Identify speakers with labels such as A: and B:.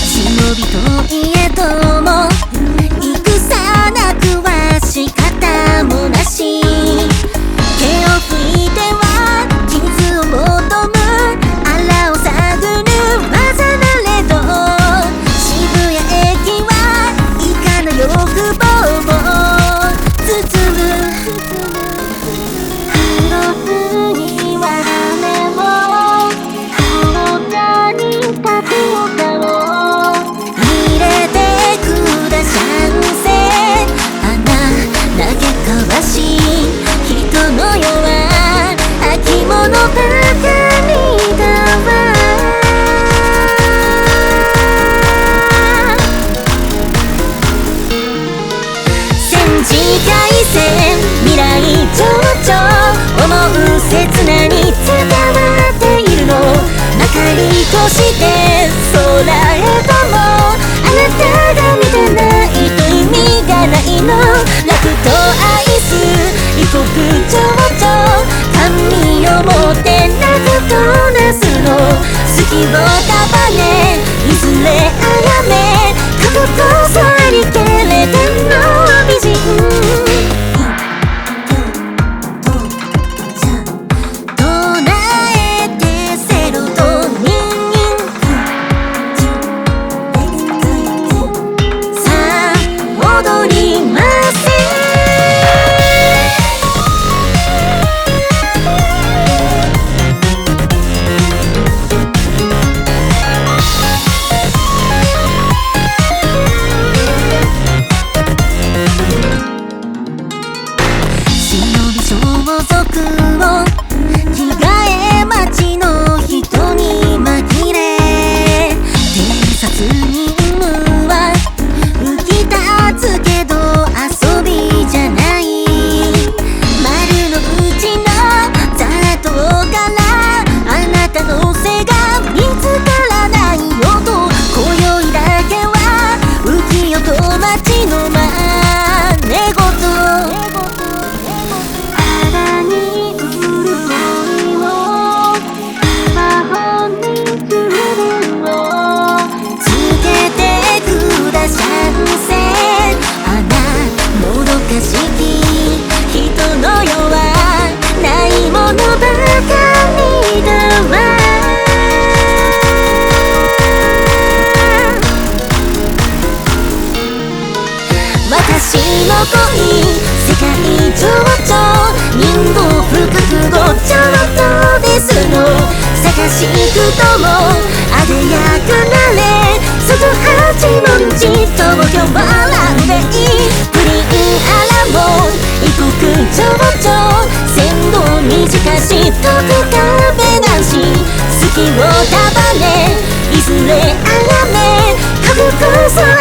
A: 忍びとい次回戦未来情緒思う刹那に伝わっているのまかりとして空へともあなたが見てないと意味がないの楽と愛す異国情緒神を持って泣くとなすの好きを束ねいずれあやめ過去こそ私の恋世界情緒人道不覚悟ちょっとですの探し行くともあでやかなれ外八文字東京笑うでいいプリンアラモン異国情緒鮮度短しとく壁なし好きを束ねいずれあらめ覚悟さ